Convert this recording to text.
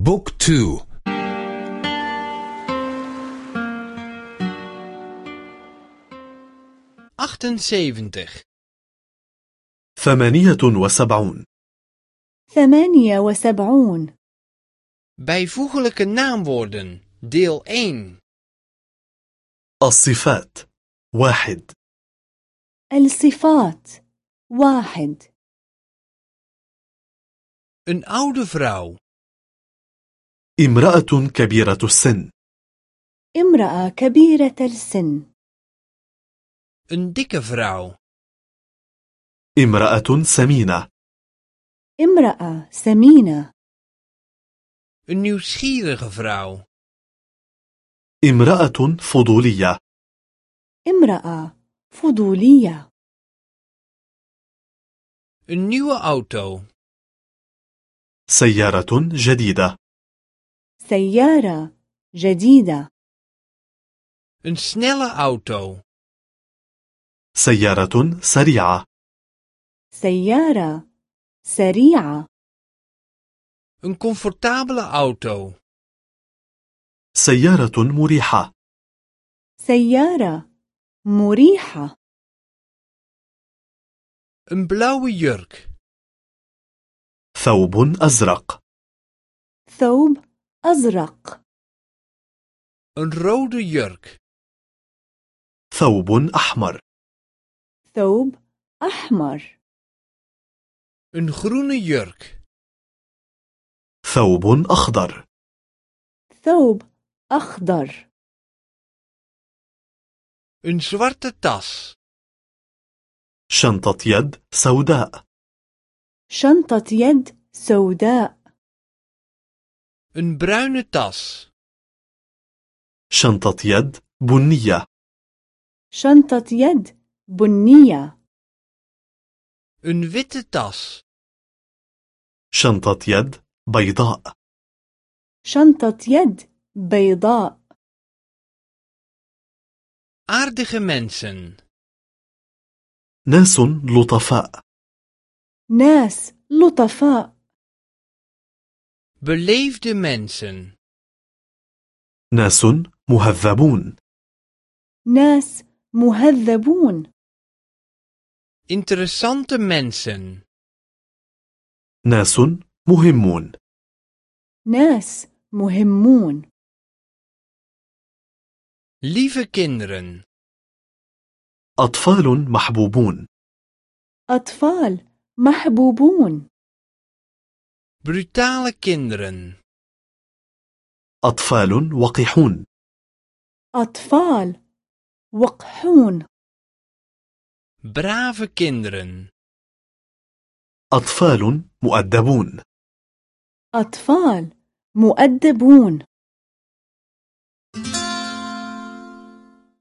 بوك تو achtenzeventig ثمانية وسبعون ثمانية وسبعون bijvoeglijke naamwoorden deel 1 الصفات واحد الصفات واحد een oude vrouw امرأة كبيرة السن. امرأة كبيرة السن. een dikke vrouw امرأة سمينة. امرأة سمينة. een nieuwsgierige vrouw امرأة فضولية. امرأة فضولية. een nieuwe auto سيارة جديدة. سيارة جديدة. Een snelle auto. سيارة سريعة. سيارة سريعة. Een comfortabele auto. سيارة مريحة. سيارة مريحة. Een blauwe jurk. ثوب أزرق. ثوب أزرق. Een rode jurk. ثوب أحمر. ثوب أحمر. Een groene jurk. ثوب أخضر. ثوب أخضر. Een zwarte tas. شنطة يد سوداء. شنطة يد سوداء. Een bruine tas. شنطة يد بنية. شنطة يد بنية. Een witte tas. شنطة يد بيضاء. شنطة يد بيضاء. Aardige mensen. ناس لطفاء. ناس لطفاء. Beleefde mensen. ناس مهذبون. ناس مهذبون. Interessante mensen. ناس مهمون. ناس مهمون. Lieve kinderen. أطفال محبوبون. أطفال محبوبون. Brutale kinderen. أطفال وقحون. أطفال وقحون. Brave kinderen. أطفال مؤدبون. أطفال مؤدبون.